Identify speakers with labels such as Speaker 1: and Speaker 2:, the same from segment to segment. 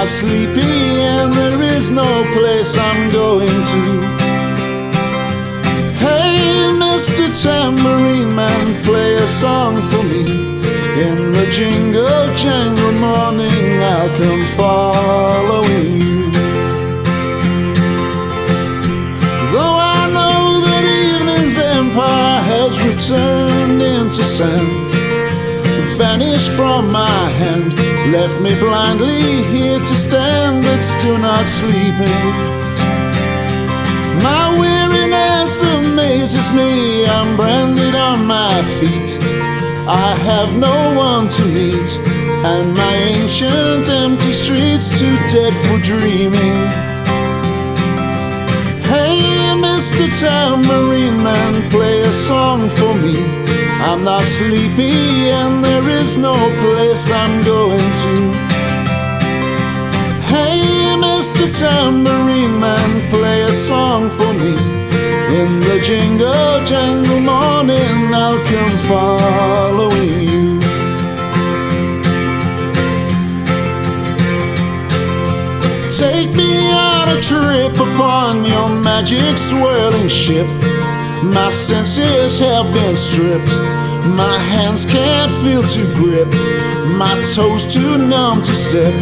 Speaker 1: not sleepy and there is no place I'm going to. Hey, Mr. Tambourine Man, play a song for me. In the jingle jangle morning, I'll come following you. Though I know that evening's empire has returned into sand vanished from my hand, left me blindly here to stand, but still not sleeping. My weariness amazes me, I'm branded on my feet. I have no one to meet, and my ancient empty streets too dead for dreaming. Hey, Mr. Tambourine Man, play a song for me. I'm not sleepy and there no place I'm going to. Hey, Mr. Tambourine Man, play a song for me. In the jingle jangle morning, I'll come following you. Take me on a trip upon your magic swirling ship. My senses have been stripped. My hands can't feel to grip. My toes too numb to step.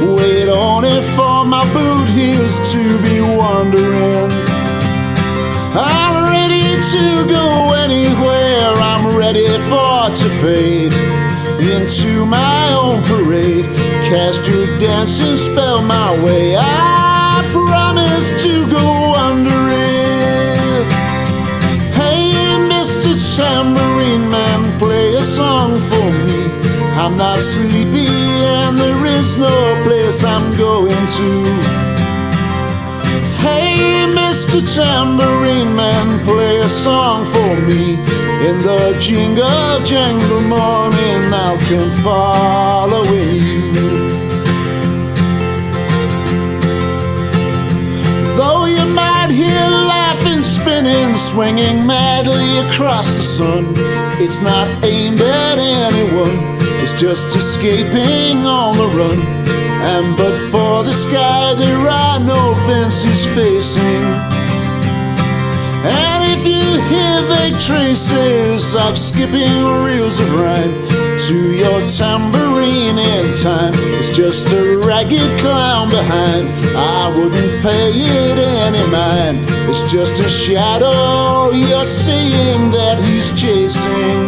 Speaker 1: Wait on it for my boot heels to be wandering. I'm ready to go anywhere. I'm ready for to fade into my own parade. Cast your dancing spell my way. I promise to go under it. Hey, tambourine man, I'm not sleepy and there is no place I'm going to. Hey, Mr. Tambourine Man, play a song for me. In the jingle jangle morning, I'll come following you. Though you might hear laughing, spinning, swinging madly across the sun, it's not aimed at anyone, it's just escaping on the run. And but for the sky, there are no fences facing. And if you hear vague traces of skipping reels of rhyme to your tambourine in time, it's just a ragged clown behind. I wouldn't pay it any mind. It's just a shadow you're seeing that he's chasing.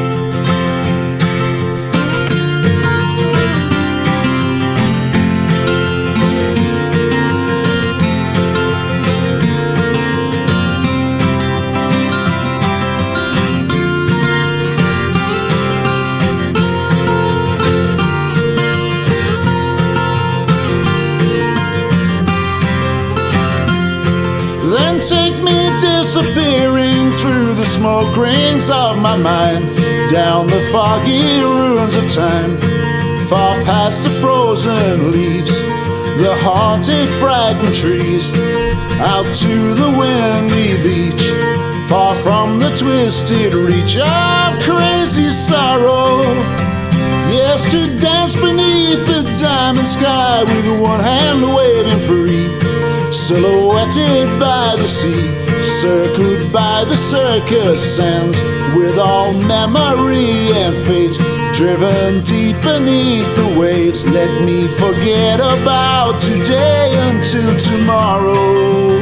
Speaker 1: Disappearing through the smoke rings of my mind, down the foggy ruins of time, far past the frozen leaves, the haunted, frightened trees, out to the windy beach, far from the twisted reach of crazy sorrow. Yes, to dance beneath the diamond sky with one hand waving free. Silhouetted by the sea, circled by the circus sands, with all memory and fate driven deep beneath the waves. Let me forget about today until tomorrow.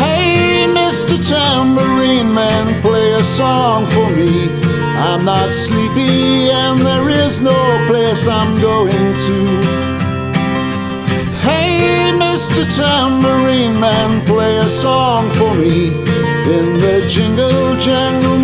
Speaker 1: Hey, Mr. Tambourine Man, play a song for me. I'm not sleepy and there is no place I'm going to. Mr. Tambourine Man, play a song for me. In the jingle jangle